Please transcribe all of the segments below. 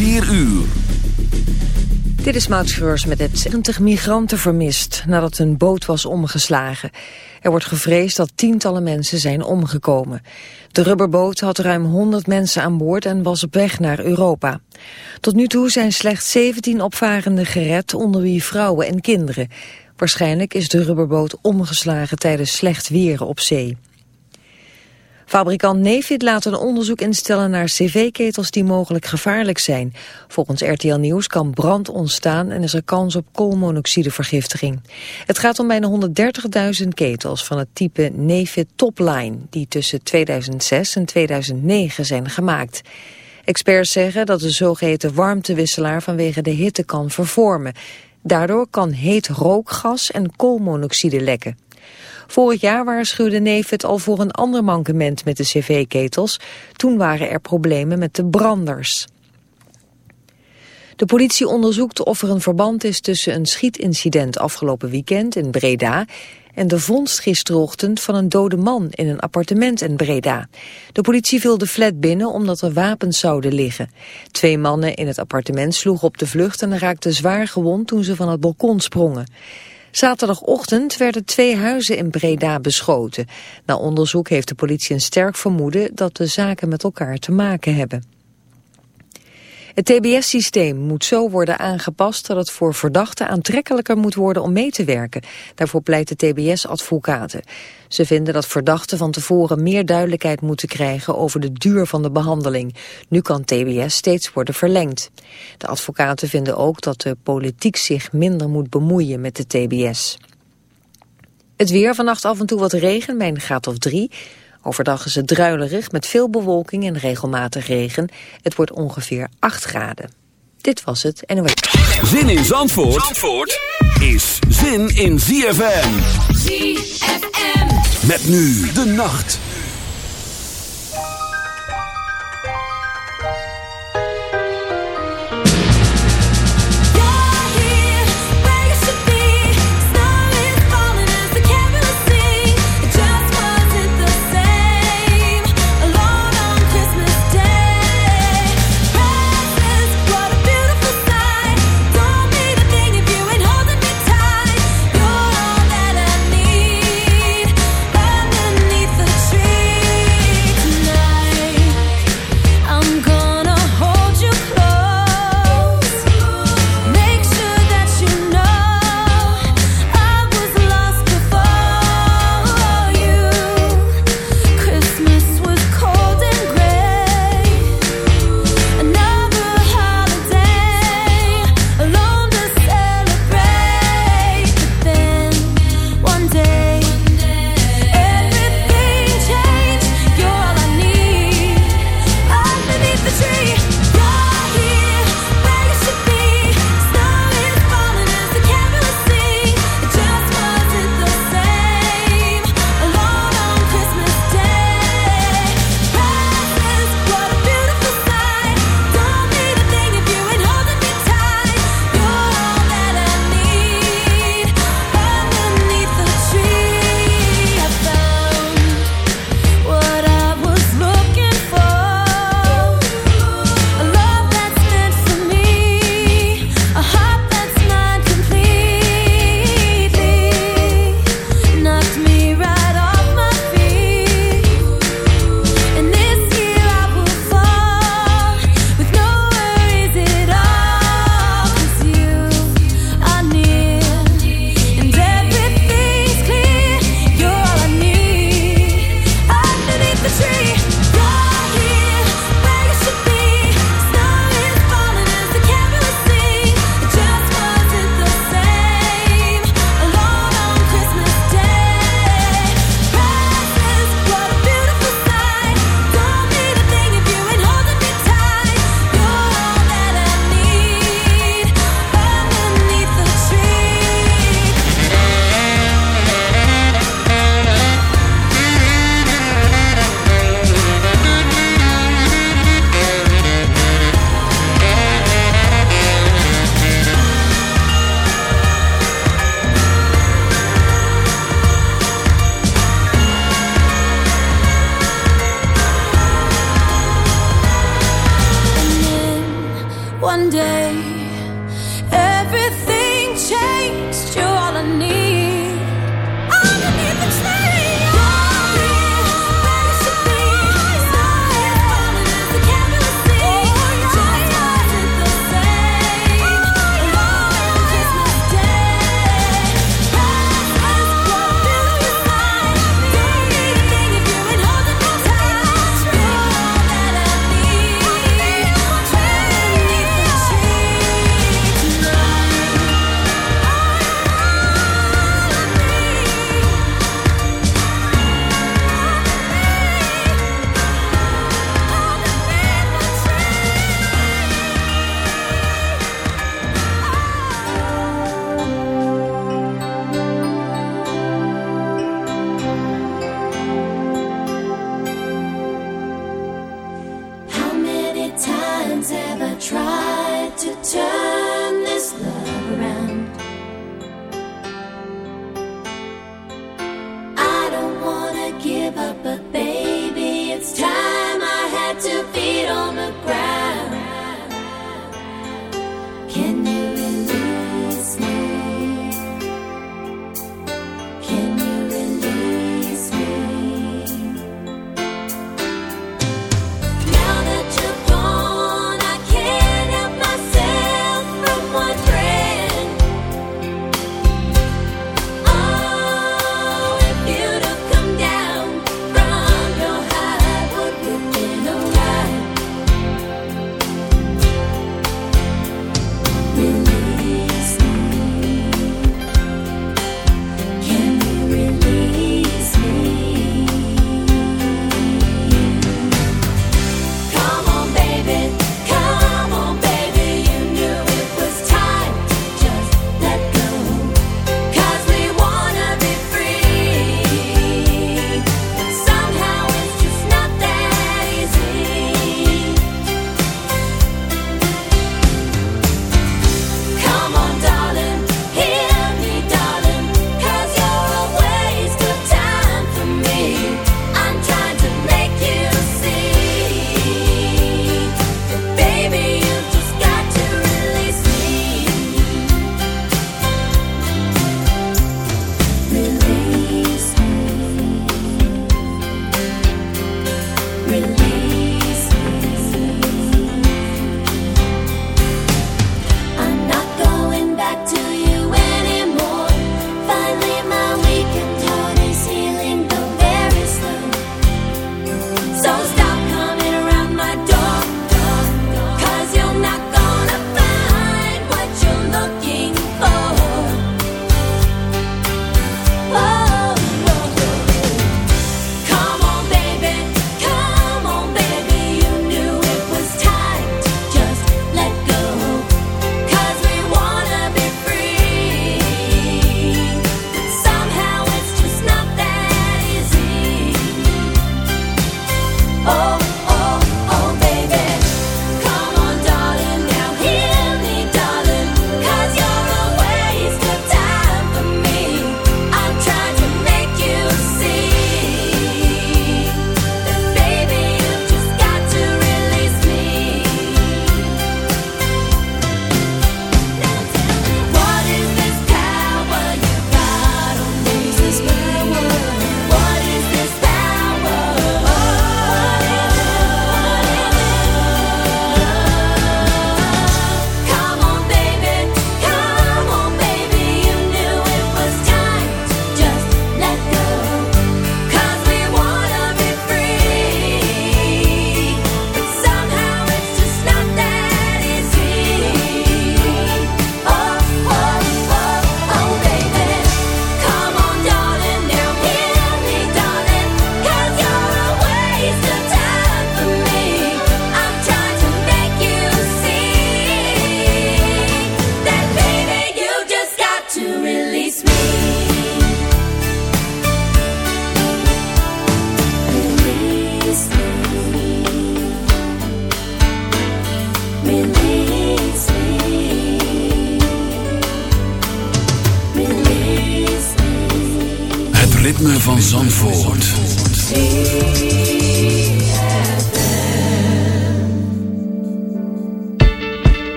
4 uur. Dit is Maud met het 70 migranten vermist nadat een boot was omgeslagen. Er wordt gevreesd dat tientallen mensen zijn omgekomen. De rubberboot had ruim 100 mensen aan boord en was op weg naar Europa. Tot nu toe zijn slechts 17 opvarenden gered, onder wie vrouwen en kinderen. Waarschijnlijk is de rubberboot omgeslagen tijdens slecht weer op zee. Fabrikant Nefit laat een onderzoek instellen naar cv-ketels die mogelijk gevaarlijk zijn. Volgens RTL Nieuws kan brand ontstaan en is er kans op koolmonoxidevergiftiging. Het gaat om bijna 130.000 ketels van het type Nefit Topline... die tussen 2006 en 2009 zijn gemaakt. Experts zeggen dat de zogeheten warmtewisselaar vanwege de hitte kan vervormen. Daardoor kan heet rookgas en koolmonoxide lekken. Vorig jaar waarschuwde Neef al voor een ander mankement met de cv-ketels. Toen waren er problemen met de branders. De politie onderzoekt of er een verband is tussen een schietincident afgelopen weekend in Breda en de vondst gisterochtend van een dode man in een appartement in Breda. De politie viel de flat binnen omdat er wapens zouden liggen. Twee mannen in het appartement sloegen op de vlucht en raakten zwaar gewond toen ze van het balkon sprongen. Zaterdagochtend werden twee huizen in Breda beschoten. Na onderzoek heeft de politie een sterk vermoeden dat de zaken met elkaar te maken hebben. Het TBS-systeem moet zo worden aangepast dat het voor verdachten aantrekkelijker moet worden om mee te werken. Daarvoor pleiten TBS-advocaten. Ze vinden dat verdachten van tevoren meer duidelijkheid moeten krijgen over de duur van de behandeling. Nu kan TBS steeds worden verlengd. De advocaten vinden ook dat de politiek zich minder moet bemoeien met de TBS. Het weer, vannacht af en toe wat regen bij een graad of drie. Overdag is het druilerig met veel bewolking en regelmatig regen. Het wordt ongeveer 8 graden. Dit was het en Zin in Zandvoort, Zandvoort is zin in ZFM. ZFM. Met nu de nacht.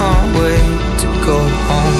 can't wait to go home.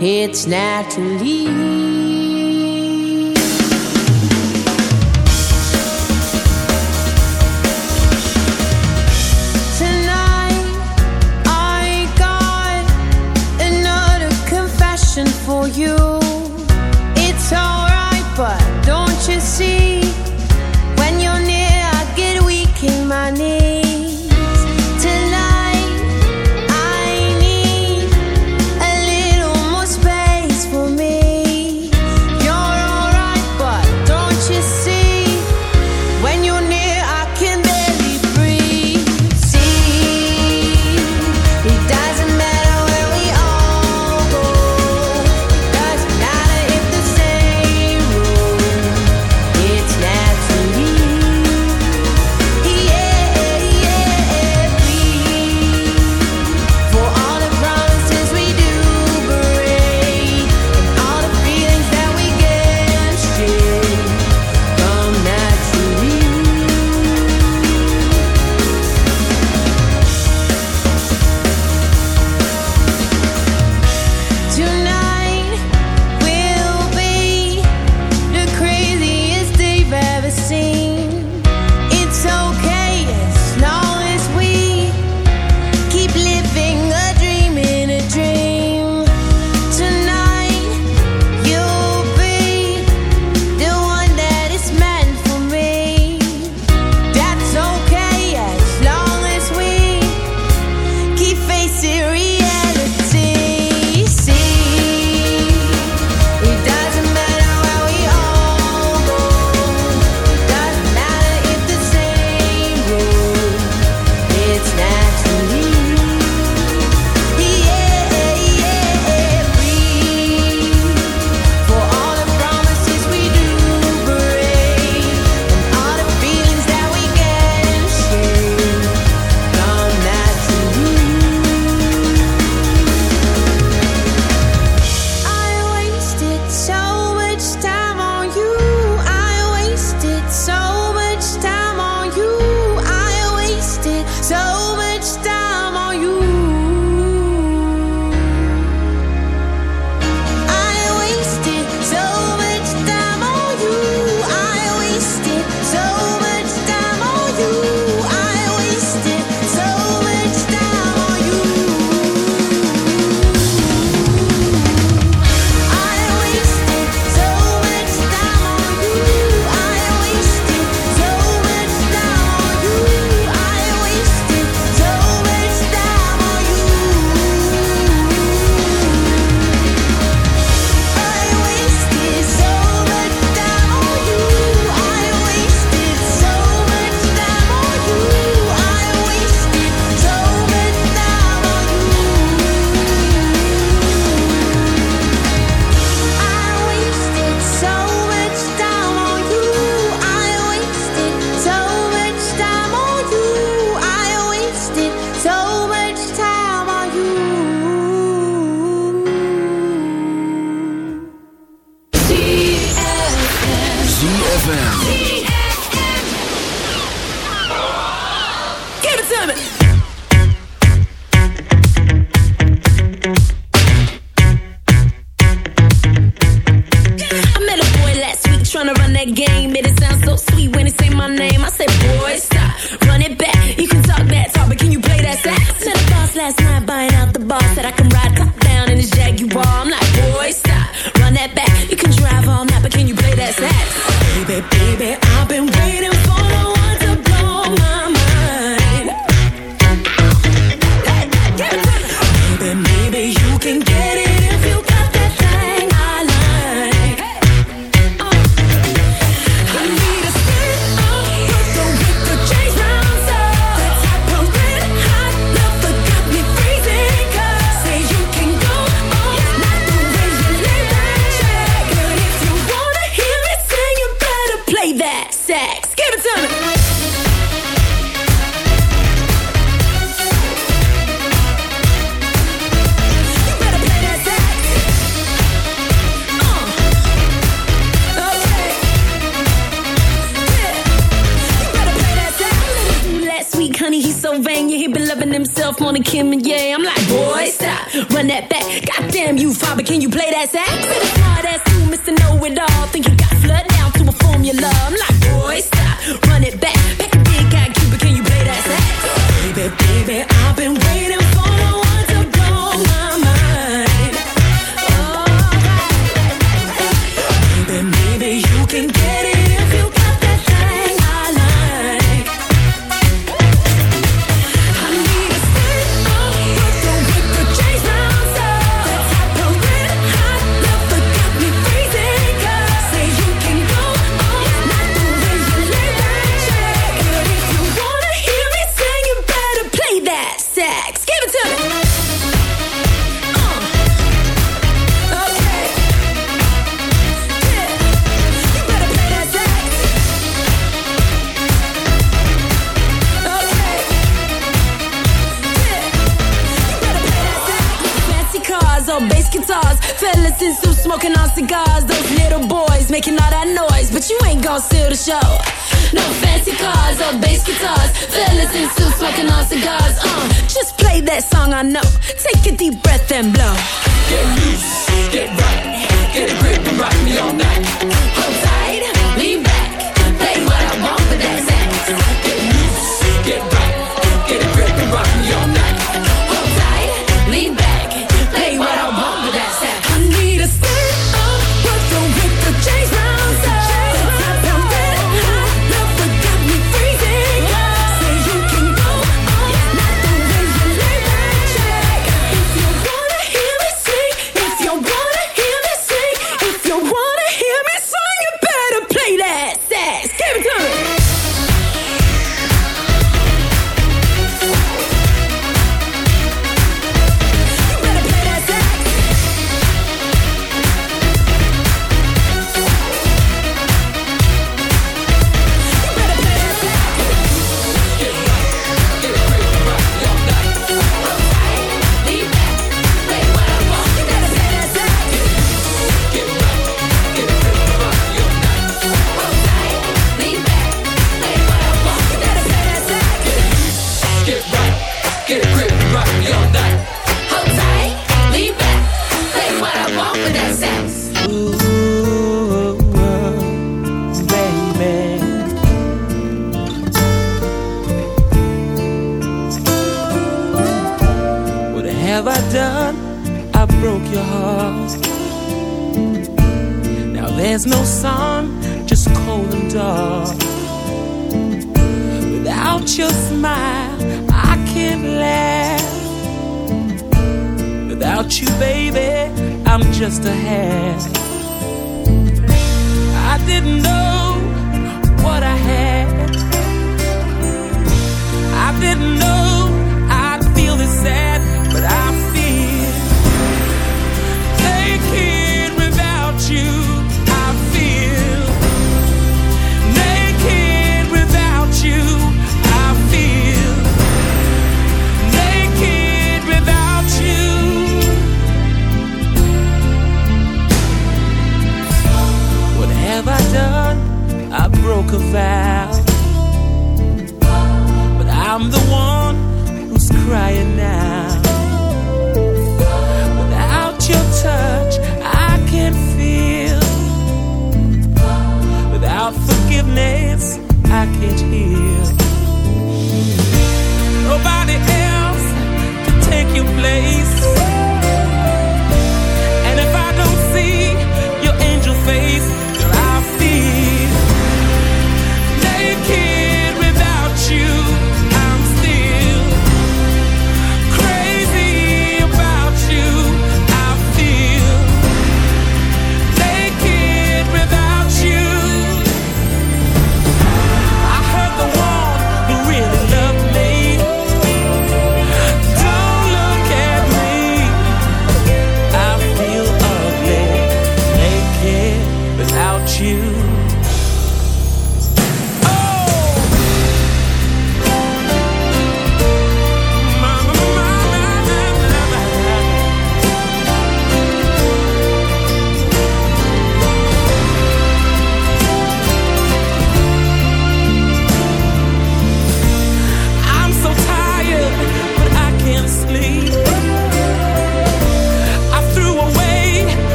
It's naturally.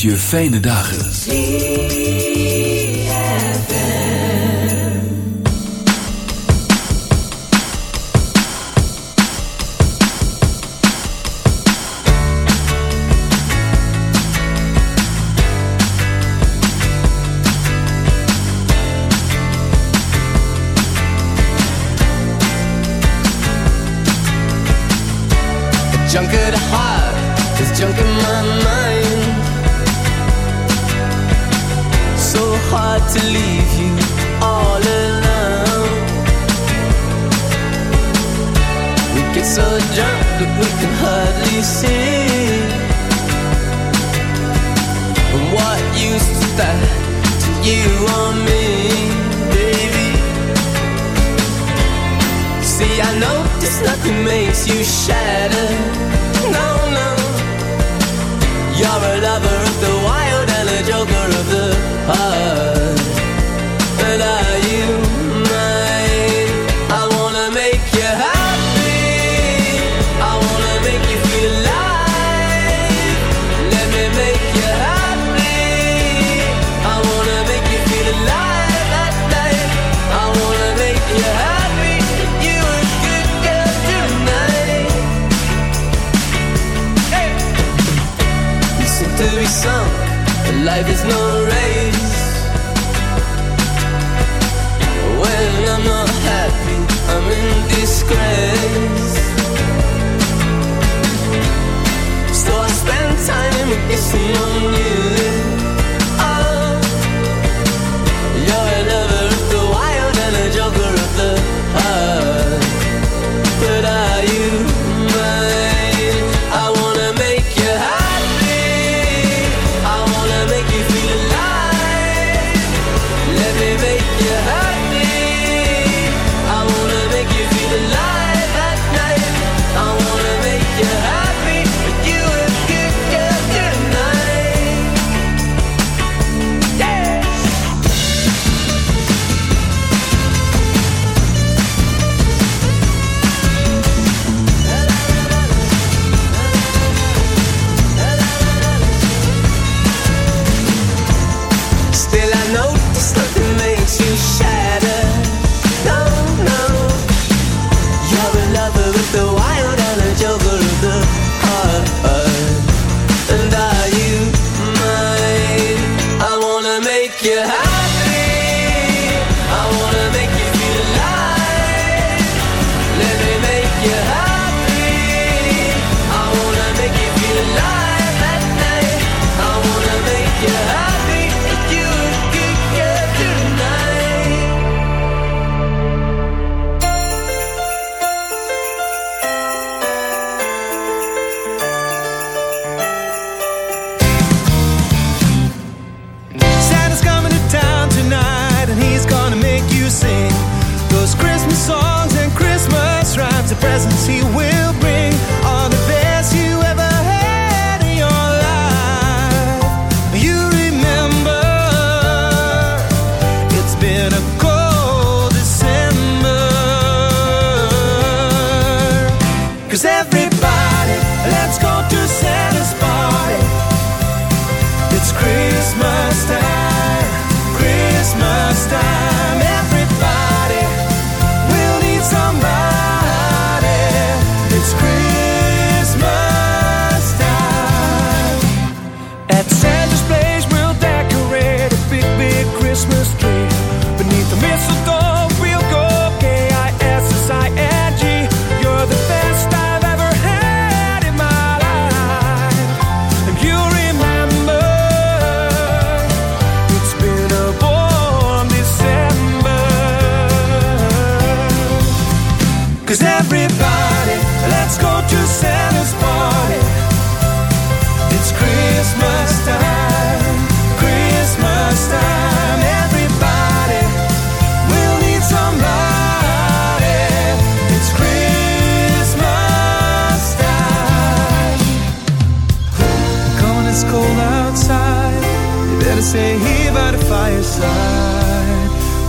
Je fijne dagen.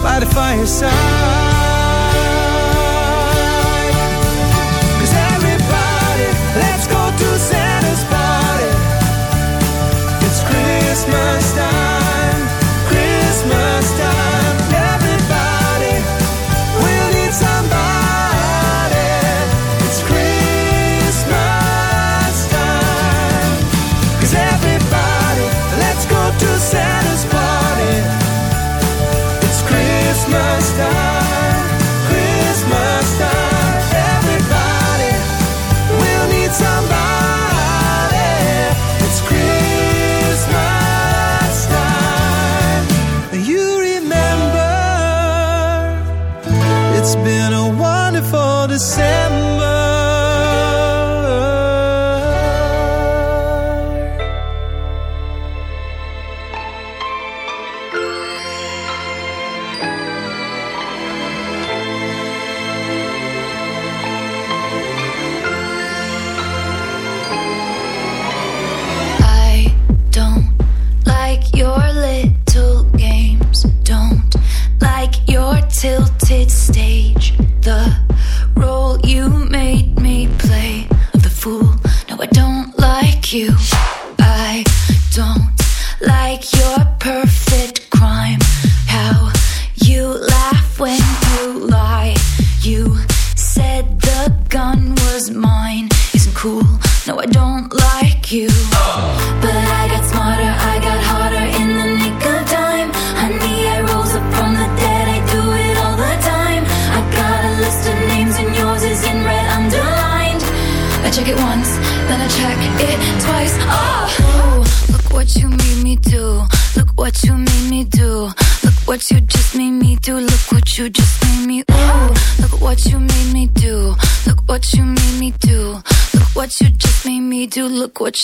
By the fireside.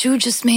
You just made